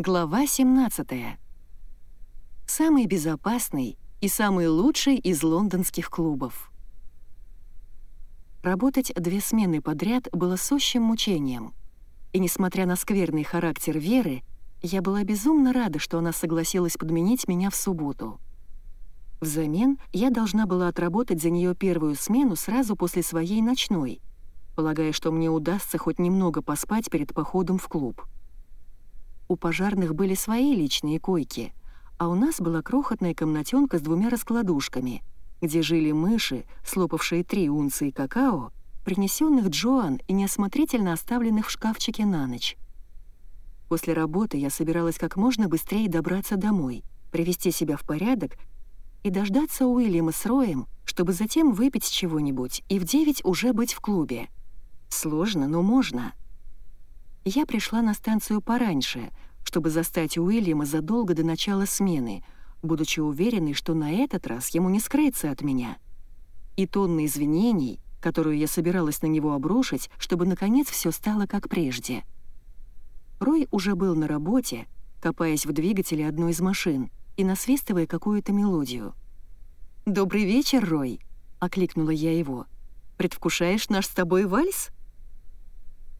Глава 17. Самый безопасный и самый лучший из лондонских клубов. Работать две смены подряд было сущим мучением. И несмотря на скверный характер Веры, я была безумно рада, что она согласилась подменить меня в субботу. Взамен я должна была отработать за нее первую смену сразу после своей ночной, полагая, что мне удастся хоть немного поспать перед походом в клуб. У пожарных были свои личные койки, а у нас была крохотная комнатенка с двумя раскладушками, где жили мыши, слопавшие три унции какао, принесенных Джоан и неосмотрительно оставленных в шкафчике на ночь. После работы я собиралась как можно быстрее добраться домой, привести себя в порядок и дождаться Уильяма с Роем, чтобы затем выпить чего-нибудь и в девять уже быть в клубе. Сложно, но можно я пришла на станцию пораньше, чтобы застать Уильяма задолго до начала смены, будучи уверенной, что на этот раз ему не скрыться от меня. И тонны извинений, которую я собиралась на него обрушить, чтобы, наконец, все стало как прежде. Рой уже был на работе, копаясь в двигателе одной из машин и насвистывая какую-то мелодию. «Добрый вечер, Рой!» — окликнула я его. «Предвкушаешь наш с тобой вальс?»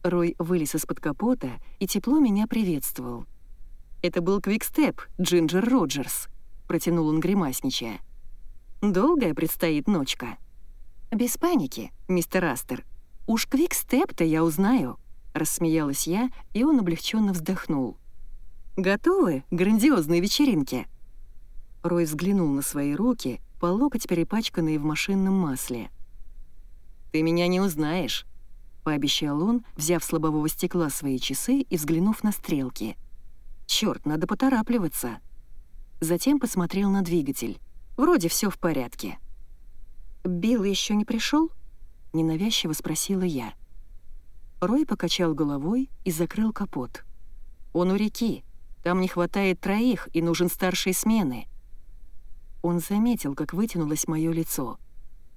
Рой вылез из-под капота и тепло меня приветствовал. «Это был квикстеп, Джинджер Роджерс», — протянул он гримасничая. «Долгая предстоит ночка». «Без паники, мистер Астер. Уж квикстеп-то я узнаю», — рассмеялась я, и он облегченно вздохнул. «Готовы к грандиозной вечеринке?» Рой взглянул на свои руки, по локоть перепачканные в машинном масле. «Ты меня не узнаешь», — пообещал он, взяв с лобового стекла свои часы и взглянув на стрелки. «Чёрт, надо поторапливаться!» Затем посмотрел на двигатель. «Вроде все в порядке». «Билл еще не пришел? ненавязчиво спросила я. Рой покачал головой и закрыл капот. «Он у реки. Там не хватает троих, и нужен старшей смены». Он заметил, как вытянулось мое лицо.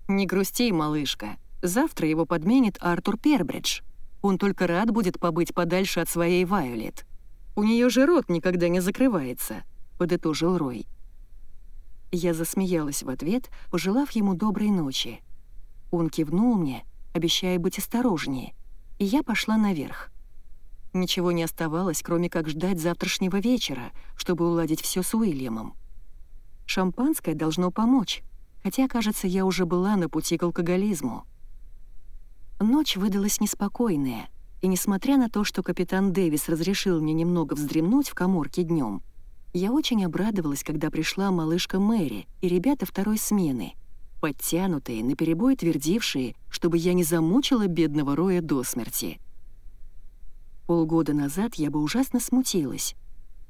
«Не грусти, малышка. Завтра его подменит Артур Пербридж. Он только рад будет побыть подальше от своей Вайолет. У нее же рот никогда не закрывается», — подытожил Рой. Я засмеялась в ответ, пожелав ему доброй ночи. Он кивнул мне, обещая быть осторожнее, и я пошла наверх. Ничего не оставалось, кроме как ждать завтрашнего вечера, чтобы уладить все с Уильямом. Шампанское должно помочь, хотя, кажется, я уже была на пути к алкоголизму. Ночь выдалась неспокойная, и несмотря на то, что капитан Дэвис разрешил мне немного вздремнуть в коморке днем, я очень обрадовалась, когда пришла малышка Мэри и ребята второй смены, подтянутые, наперебой твердившие, чтобы я не замучила бедного Роя до смерти. Полгода назад я бы ужасно смутилась,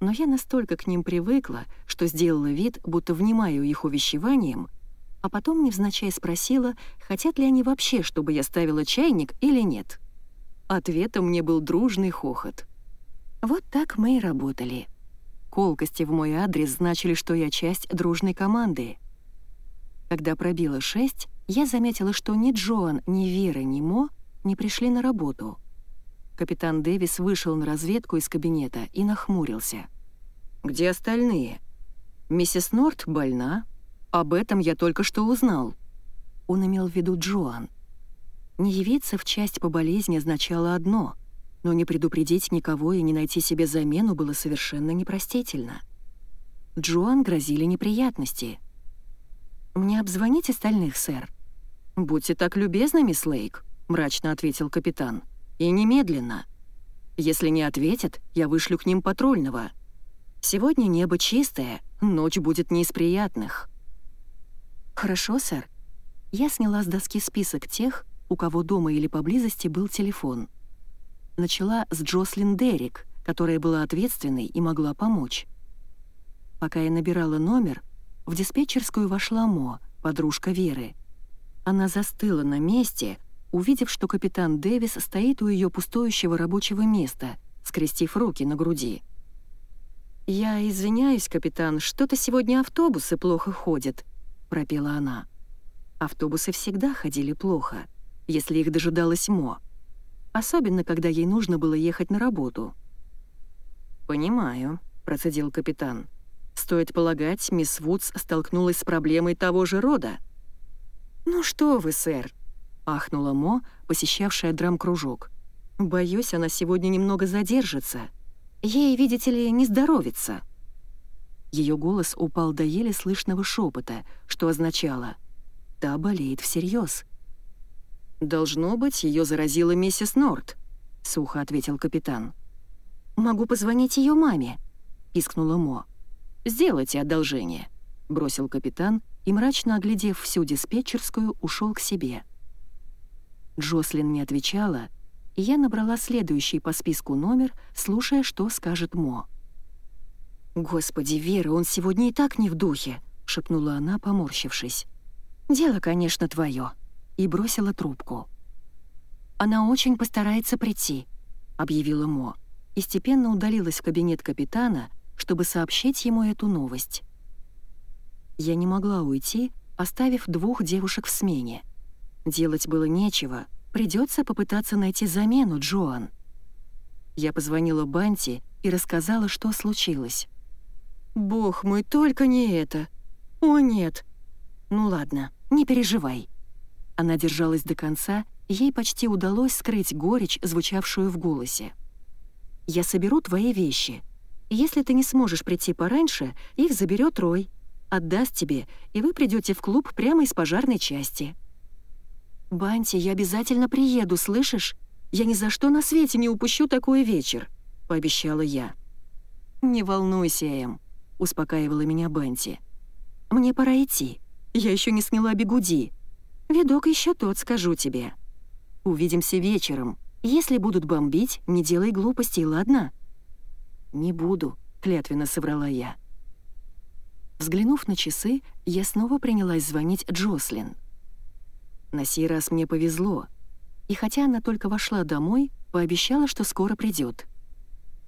но я настолько к ним привыкла, что сделала вид, будто внимаю их увещеваниям, а потом невзначай спросила, хотят ли они вообще, чтобы я ставила чайник или нет. Ответом мне был дружный хохот. Вот так мы и работали. Колкости в мой адрес значили, что я часть дружной команды. Когда пробило шесть, я заметила, что ни Джоан, ни Вера, ни Мо не пришли на работу. Капитан Дэвис вышел на разведку из кабинета и нахмурился. «Где остальные? Миссис Норт больна, об этом я только что узнал». Он имел в виду Джоан. Не явиться в часть по болезни означало одно, но не предупредить никого и не найти себе замену было совершенно непростительно. Джоан грозили неприятности. «Мне обзвонить остальных, сэр?» «Будьте так любезны, мисс Лейк», — мрачно ответил капитан. «И немедленно. Если не ответят, я вышлю к ним патрульного. Сегодня небо чистое, ночь будет не из приятных». «Хорошо, сэр». Я сняла с доски список тех, у кого дома или поблизости был телефон. Начала с Джослин Деррик, которая была ответственной и могла помочь. Пока я набирала номер, в диспетчерскую вошла Мо, подружка Веры. Она застыла на месте, увидев, что капитан Дэвис стоит у ее пустующего рабочего места, скрестив руки на груди. «Я извиняюсь, капитан, что-то сегодня автобусы плохо ходят», пропела она. Автобусы всегда ходили плохо, если их дожидалась Мо. Особенно, когда ей нужно было ехать на работу. «Понимаю», — процедил капитан. «Стоит полагать, мисс Вудс столкнулась с проблемой того же рода». «Ну что вы, сэр», — ахнула Мо, посещавшая драм-кружок. «Боюсь, она сегодня немного задержится. Ей, видите ли, не здоровится». Ее голос упал до еле слышного шепота, что означало «та болеет всерьез». «Должно быть, ее заразила миссис Норт», — сухо ответил капитан. «Могу позвонить ее маме», — пискнула Мо. «Сделайте одолжение», — бросил капитан и, мрачно оглядев всю диспетчерскую, ушел к себе. Джослин не отвечала, и я набрала следующий по списку номер, слушая, что скажет Мо. «Господи, Вера, он сегодня и так не в духе», — шепнула она, поморщившись. «Дело, конечно, твое», — и бросила трубку. «Она очень постарается прийти», — объявила Мо, и степенно удалилась в кабинет капитана, чтобы сообщить ему эту новость. Я не могла уйти, оставив двух девушек в смене. Делать было нечего, придется попытаться найти замену Джоан. Я позвонила Банти и рассказала, что случилось. «Бог мой, только не это! О, нет!» «Ну ладно, не переживай». Она держалась до конца, ей почти удалось скрыть горечь, звучавшую в голосе. «Я соберу твои вещи. Если ты не сможешь прийти пораньше, их заберет Рой, отдаст тебе, и вы придете в клуб прямо из пожарной части». «Банти, я обязательно приеду, слышишь? Я ни за что на свете не упущу такой вечер», — пообещала я. «Не волнуйся, Эм», — успокаивала меня Банти. «Мне пора идти. Я еще не сняла бегуди. Видок еще тот, скажу тебе. Увидимся вечером. Если будут бомбить, не делай глупостей, ладно?» «Не буду», — клятвенно соврала я. Взглянув на часы, я снова принялась звонить Джослин. На сей раз мне повезло, и хотя она только вошла домой, пообещала, что скоро придет.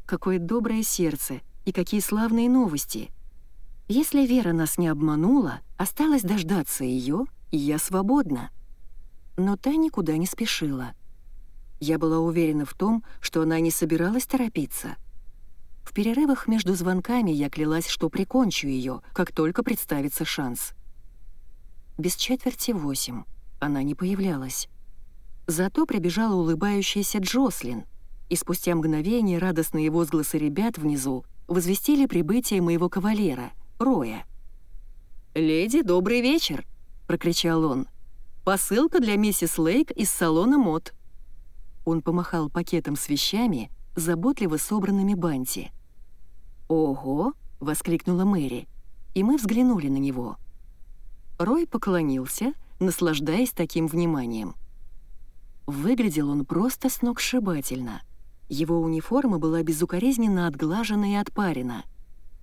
Какое доброе сердце и какие славные новости! Если Вера нас не обманула, осталось дождаться ее, и я свободна. Но та никуда не спешила. Я была уверена в том, что она не собиралась торопиться. В перерывах между звонками я клялась, что прикончу ее, как только представится шанс. Без четверти восемь она не появлялась. Зато прибежала улыбающаяся Джослин, и спустя мгновение радостные возгласы ребят внизу возвестили прибытие моего кавалера, Роя. «Леди, добрый вечер!» — прокричал он. «Посылка для миссис Лейк из салона мод». Он помахал пакетом с вещами, заботливо собранными банти. «Ого!» — воскликнула Мэри, и мы взглянули на него. Рой поклонился, наслаждаясь таким вниманием. Выглядел он просто сногсшибательно. Его униформа была безукоризненно отглажена и отпарена.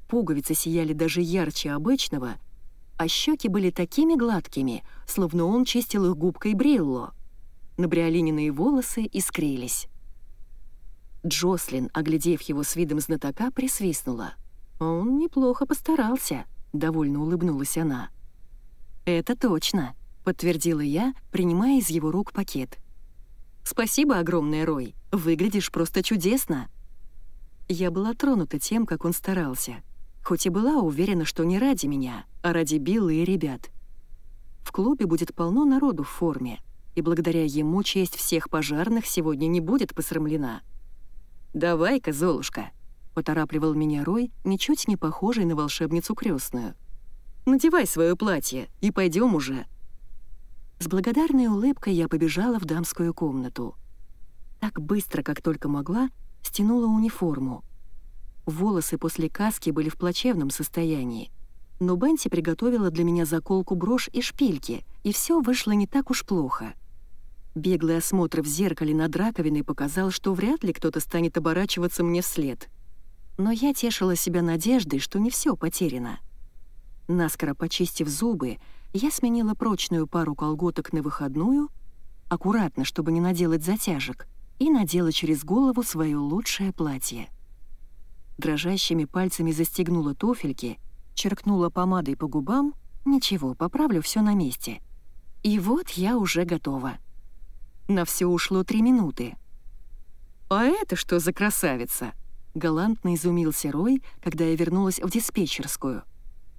Пуговицы сияли даже ярче обычного, а щеки были такими гладкими, словно он чистил их губкой Брилло. Набриолиненные волосы искрились. Джослин, оглядев его с видом знатока, присвистнула. «Он неплохо постарался», — довольно улыбнулась она. «Это точно», — подтвердила я, принимая из его рук пакет. «Спасибо огромное, Рой. Выглядишь просто чудесно». Я была тронута тем, как он старался, хоть и была уверена, что не ради меня, а ради Билла и ребят. В клубе будет полно народу в форме, и благодаря ему честь всех пожарных сегодня не будет посрамлена. «Давай-ка, Золушка», — поторапливал меня Рой, ничуть не похожий на волшебницу крестную. «Надевай свое платье и пойдем уже». С благодарной улыбкой я побежала в дамскую комнату. Так быстро, как только могла, стянула униформу. Волосы после каски были в плачевном состоянии, но Бенти приготовила для меня заколку брошь и шпильки, и все вышло не так уж плохо. Беглый осмотр в зеркале над раковиной показал, что вряд ли кто-то станет оборачиваться мне вслед. Но я тешила себя надеждой, что не все потеряно. Наскоро почистив зубы, я сменила прочную пару колготок на выходную, аккуратно, чтобы не наделать затяжек, и надела через голову свое лучшее платье. Дрожащими пальцами застегнула туфельки, черкнула помадой по губам, ничего, поправлю все на месте. И вот я уже готова. На все ушло три минуты. «А это что за красавица?» — галантно изумился Рой, когда я вернулась в диспетчерскую.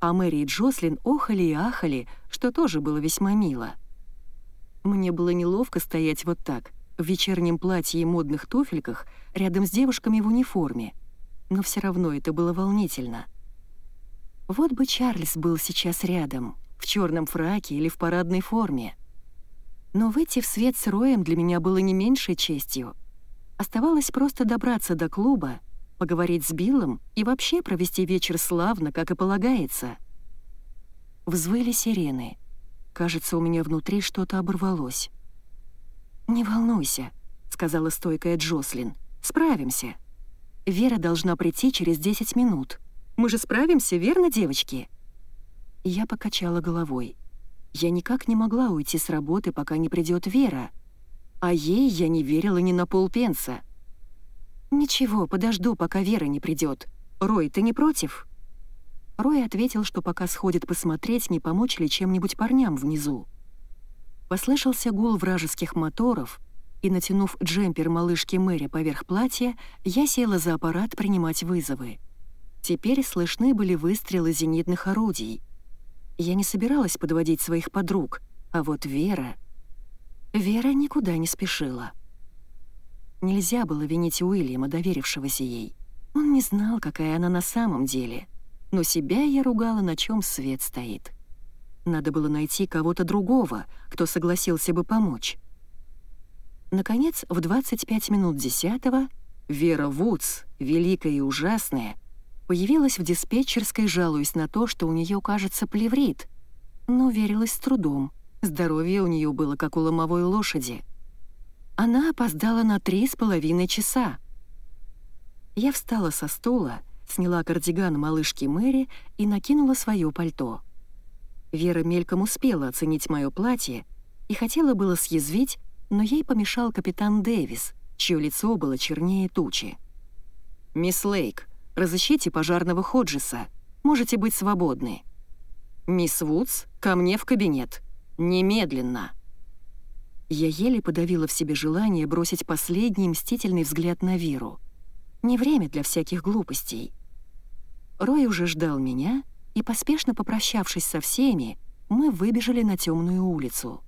А Мэри и Джослин охали и ахали, что тоже было весьма мило. Мне было неловко стоять вот так, в вечернем платье и модных туфельках, рядом с девушками в униформе. Но все равно это было волнительно. Вот бы Чарльз был сейчас рядом, в черном фраке или в парадной форме. Но выйти в свет с Роем для меня было не меньшей честью. Оставалось просто добраться до клуба, поговорить с Биллом и вообще провести вечер славно, как и полагается. Взвыли сирены. Кажется, у меня внутри что-то оборвалось. «Не волнуйся», — сказала стойкая Джослин. «Справимся. Вера должна прийти через 10 минут. Мы же справимся, верно, девочки?» Я покачала головой. Я никак не могла уйти с работы, пока не придет Вера. А ей я не верила ни на полпенса. «Ничего, подожду, пока Вера не придет. Рой, ты не против?» Рой ответил, что пока сходит посмотреть, не помочь ли чем-нибудь парням внизу. Послышался гул вражеских моторов, и, натянув джемпер малышки Мэри поверх платья, я села за аппарат принимать вызовы. Теперь слышны были выстрелы зенитных орудий. Я не собиралась подводить своих подруг, а вот Вера... Вера никуда не спешила. Нельзя было винить Уильяма, доверившегося ей. Он не знал, какая она на самом деле. Но себя я ругала, на чем свет стоит. Надо было найти кого-то другого, кто согласился бы помочь. Наконец, в 25 минут десятого Вера Вудс, великая и ужасная, появилась в диспетчерской, жалуясь на то, что у нее, кажется, плеврит. Но верилась с трудом. Здоровье у нее было как у ломовой лошади — она опоздала на три с половиной часа. Я встала со стула, сняла кардиган малышки Мэри и накинула свое пальто. Вера мельком успела оценить мое платье и хотела было съязвить, но ей помешал капитан Дэвис, чье лицо было чернее тучи. «Мисс Лейк, разыщите пожарного Ходжеса. Можете быть свободны». «Мисс Вудс, ко мне в кабинет. Немедленно». Я еле подавила в себе желание бросить последний мстительный взгляд на Веру. Не время для всяких глупостей. Рой уже ждал меня, и, поспешно попрощавшись со всеми, мы выбежали на темную улицу.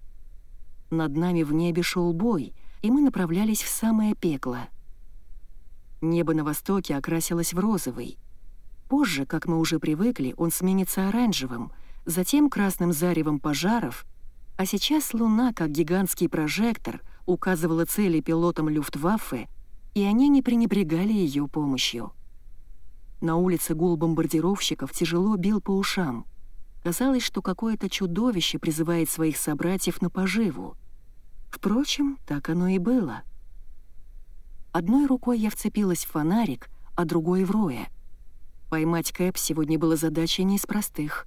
Над нами в небе шел бой, и мы направлялись в самое пекло. Небо на востоке окрасилось в розовый. Позже, как мы уже привыкли, он сменится оранжевым, затем красным заревом пожаров — а сейчас Луна, как гигантский прожектор, указывала цели пилотам Люфтваффе, и они не пренебрегали ее помощью. На улице гул бомбардировщиков тяжело бил по ушам. Казалось, что какое-то чудовище призывает своих собратьев на поживу. Впрочем, так оно и было. Одной рукой я вцепилась в фонарик, а другой — в Роя. Поймать Кэп сегодня была задачей не из простых.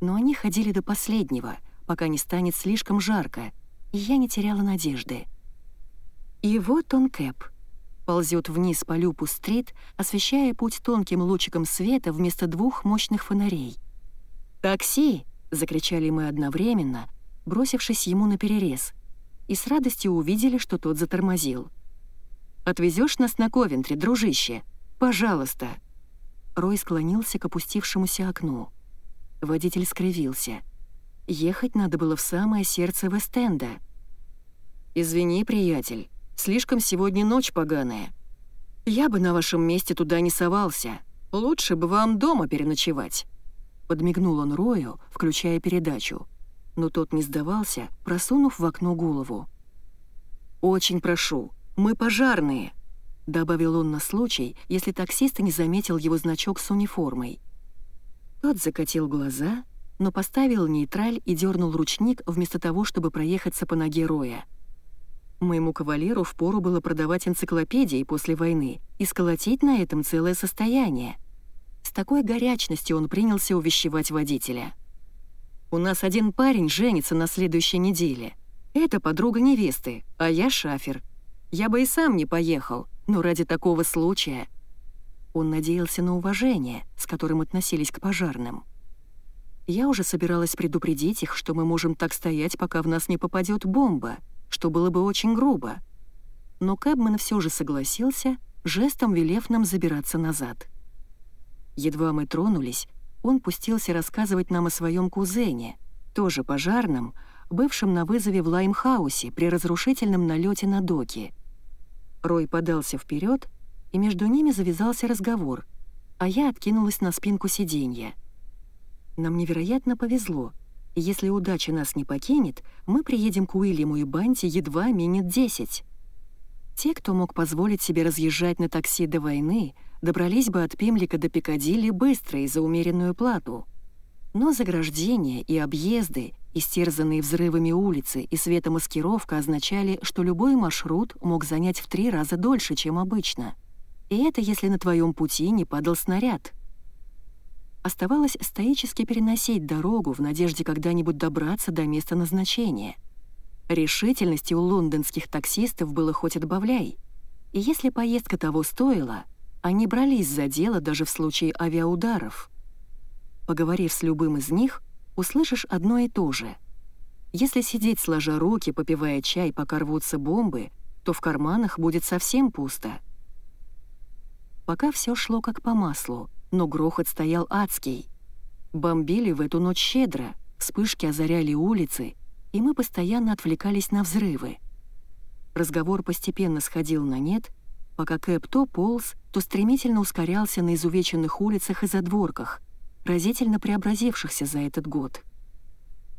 Но они ходили до последнего — пока не станет слишком жарко, и я не теряла надежды. И вот он, Кэп. Ползет вниз по Люпу-стрит, освещая путь тонким лучиком света вместо двух мощных фонарей. «Такси!» — закричали мы одновременно, бросившись ему на перерез, и с радостью увидели, что тот затормозил. «Отвезешь нас на Ковентри, дружище? Пожалуйста!» Рой склонился к опустившемуся окну. Водитель скривился — Ехать надо было в самое сердце Вестенда. «Извини, приятель, слишком сегодня ночь поганая. Я бы на вашем месте туда не совался. Лучше бы вам дома переночевать». Подмигнул он Рою, включая передачу. Но тот не сдавался, просунув в окно голову. «Очень прошу, мы пожарные», — добавил он на случай, если таксист не заметил его значок с униформой. Тот закатил глаза но поставил нейтраль и дернул ручник вместо того, чтобы проехаться по ноге Роя. Моему кавалеру впору было продавать энциклопедии после войны и сколотить на этом целое состояние. С такой горячностью он принялся увещевать водителя. «У нас один парень женится на следующей неделе. Это подруга невесты, а я шафер. Я бы и сам не поехал, но ради такого случая...» Он надеялся на уважение, с которым относились к пожарным. Я уже собиралась предупредить их, что мы можем так стоять, пока в нас не попадет бомба, что было бы очень грубо. Но Кэбман все же согласился, жестом велев нам забираться назад. Едва мы тронулись, он пустился рассказывать нам о своем кузене, тоже пожарном, бывшем на вызове в Лаймхаусе при разрушительном налете на доки. Рой подался вперед, и между ними завязался разговор, а я откинулась на спинку сиденья. Нам невероятно повезло. Если удача нас не покинет, мы приедем к Уильяму и Банти едва минет десять. Те, кто мог позволить себе разъезжать на такси до войны, добрались бы от Пимлика до Пикадилли быстро и за умеренную плату. Но заграждения и объезды, истерзанные взрывами улицы и светомаскировка означали, что любой маршрут мог занять в три раза дольше, чем обычно. И это если на твоем пути не падал снаряд. Оставалось стоически переносить дорогу в надежде когда-нибудь добраться до места назначения — Решительности у лондонских таксистов было хоть отбавляй. И если поездка того стоила, они брались за дело даже в случае авиаударов. Поговорив с любым из них, услышишь одно и то же. Если сидеть сложа руки, попивая чай, пока рвутся бомбы, то в карманах будет совсем пусто. Пока все шло как по маслу, но грохот стоял адский. Бомбили в эту ночь щедро, вспышки озаряли улицы, и мы постоянно отвлекались на взрывы. Разговор постепенно сходил на нет, пока Кэп то полз, то стремительно ускорялся на изувеченных улицах и задворках, разительно преобразившихся за этот год.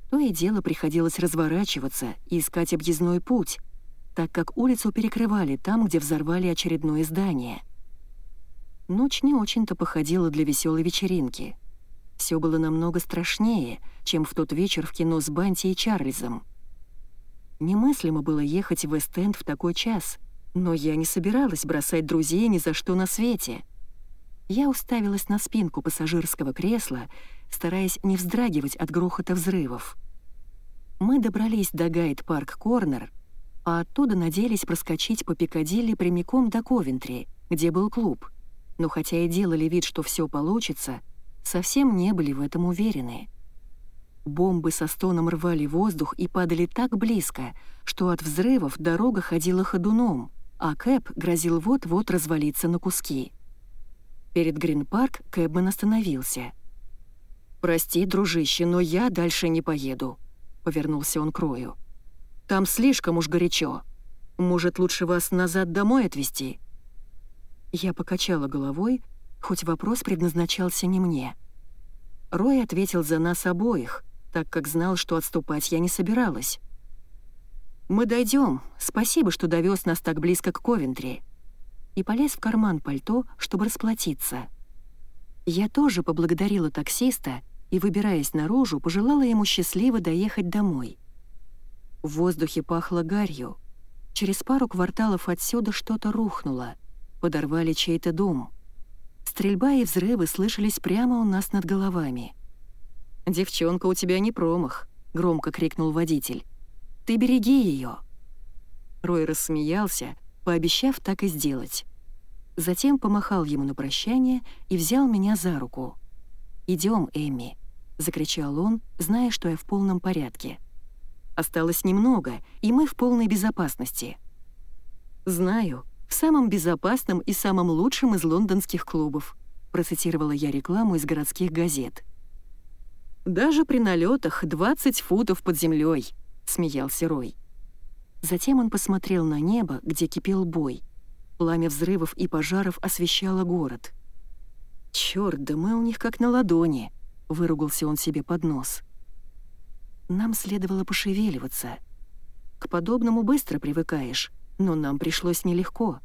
То и дело приходилось разворачиваться и искать объездной путь, так как улицу перекрывали там, где взорвали очередное здание. Ночь не очень-то походила для веселой вечеринки. Все было намного страшнее, чем в тот вечер в кино с Банти и Чарльзом. Немыслимо было ехать в Эст-Энд в такой час, но я не собиралась бросать друзей ни за что на свете. Я уставилась на спинку пассажирского кресла, стараясь не вздрагивать от грохота взрывов. Мы добрались до Гайд-парк-корнер, а оттуда надеялись проскочить по Пикадилли прямиком до Ковентри, где был клуб. Но хотя и делали вид, что все получится, совсем не были в этом уверены. Бомбы со стоном рвали воздух и падали так близко, что от взрывов дорога ходила ходуном, а Кэп грозил вот-вот развалиться на куски. Перед Грин-парк Кэбман остановился. «Прости, дружище, но я дальше не поеду», — повернулся он к Рою. «Там слишком уж горячо. Может, лучше вас назад домой отвезти?» Я покачала головой, хоть вопрос предназначался не мне. Рой ответил за нас обоих, так как знал, что отступать я не собиралась. «Мы дойдем. Спасибо, что довез нас так близко к Ковентри». И полез в карман пальто, чтобы расплатиться. Я тоже поблагодарила таксиста и, выбираясь наружу, пожелала ему счастливо доехать домой. В воздухе пахло гарью. Через пару кварталов отсюда что-то рухнуло. Подорвали чей-то дом. Стрельба и взрывы слышались прямо у нас над головами. «Девчонка, у тебя не промах», — громко крикнул водитель. «Ты береги ее. Рой рассмеялся, пообещав так и сделать. Затем помахал ему на прощание и взял меня за руку. Идем, Эми», — закричал он, зная, что я в полном порядке. «Осталось немного, и мы в полной безопасности». «Знаю», в самом безопасном и самом лучшем из лондонских клубов», процитировала я рекламу из городских газет. «Даже при налетах 20 футов под землей», — смеялся Рой. Затем он посмотрел на небо, где кипел бой. Пламя взрывов и пожаров освещало город. «Чёрт, да мы у них как на ладони», — выругался он себе под нос. Нам следовало пошевеливаться. К подобному быстро привыкаешь, но нам пришлось нелегко.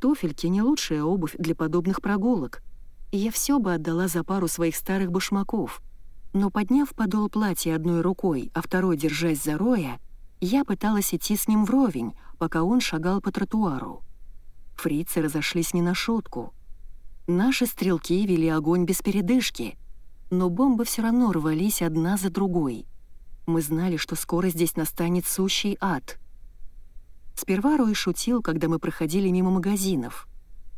Туфельки — не лучшая обувь для подобных прогулок, я все бы отдала за пару своих старых башмаков. Но подняв подол платья одной рукой, а второй держась за роя, я пыталась идти с ним вровень, пока он шагал по тротуару. Фрицы разошлись не на шутку. Наши стрелки вели огонь без передышки, но бомбы все равно рвались одна за другой. Мы знали, что скоро здесь настанет сущий ад — Сперва Рой шутил, когда мы проходили мимо магазинов.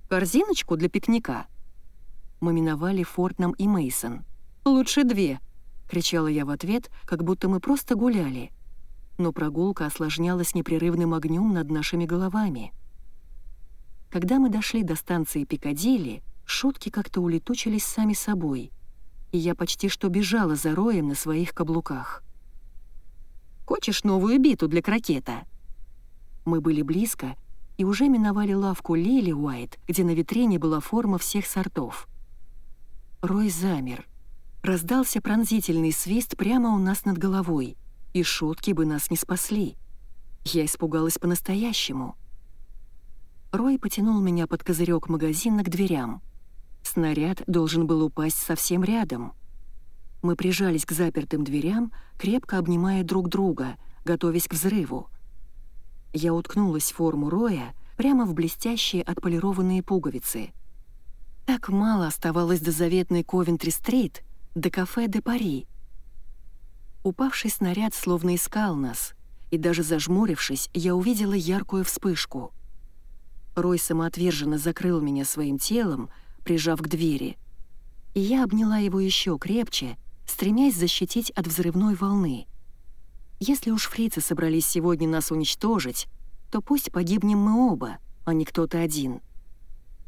«Корзиночку для пикника?» Мы миновали Фортнам и Мейсон. «Лучше две!» — кричала я в ответ, как будто мы просто гуляли. Но прогулка осложнялась непрерывным огнем над нашими головами. Когда мы дошли до станции Пикадилли, шутки как-то улетучились сами собой, и я почти что бежала за роем на своих каблуках. «Хочешь новую биту для крокета?» Мы были близко и уже миновали лавку Лили Уайт, где на витрине была форма всех сортов. Рой замер. Раздался пронзительный свист прямо у нас над головой, и шутки бы нас не спасли. Я испугалась по-настоящему. Рой потянул меня под козырек магазина к дверям. Снаряд должен был упасть совсем рядом. Мы прижались к запертым дверям, крепко обнимая друг друга, готовясь к взрыву. Я уткнулась в форму Роя прямо в блестящие отполированные пуговицы. Так мало оставалось до заветной Ковентри-стрит, до кафе «Де Пари». Упавший снаряд словно искал нас, и даже зажмурившись, я увидела яркую вспышку. Рой самоотверженно закрыл меня своим телом, прижав к двери. И я обняла его еще крепче, стремясь защитить от взрывной волны. Если уж фрицы собрались сегодня нас уничтожить, то пусть погибнем мы оба, а не кто-то один.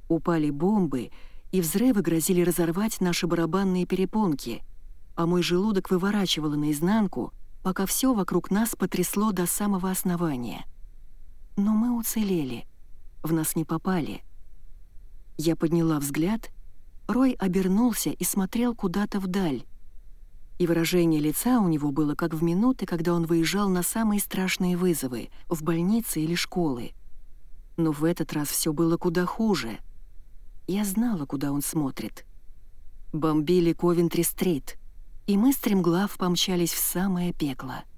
Упали бомбы, и взрывы грозили разорвать наши барабанные перепонки, а мой желудок выворачивало наизнанку, пока все вокруг нас потрясло до самого основания. Но мы уцелели, в нас не попали. Я подняла взгляд, Рой обернулся и смотрел куда-то вдаль, и выражение лица у него было как в минуты, когда он выезжал на самые страшные вызовы, в больницы или школы. Но в этот раз все было куда хуже. Я знала, куда он смотрит. Бомбили Ковентри-стрит, и мы стремглав помчались в самое пекло —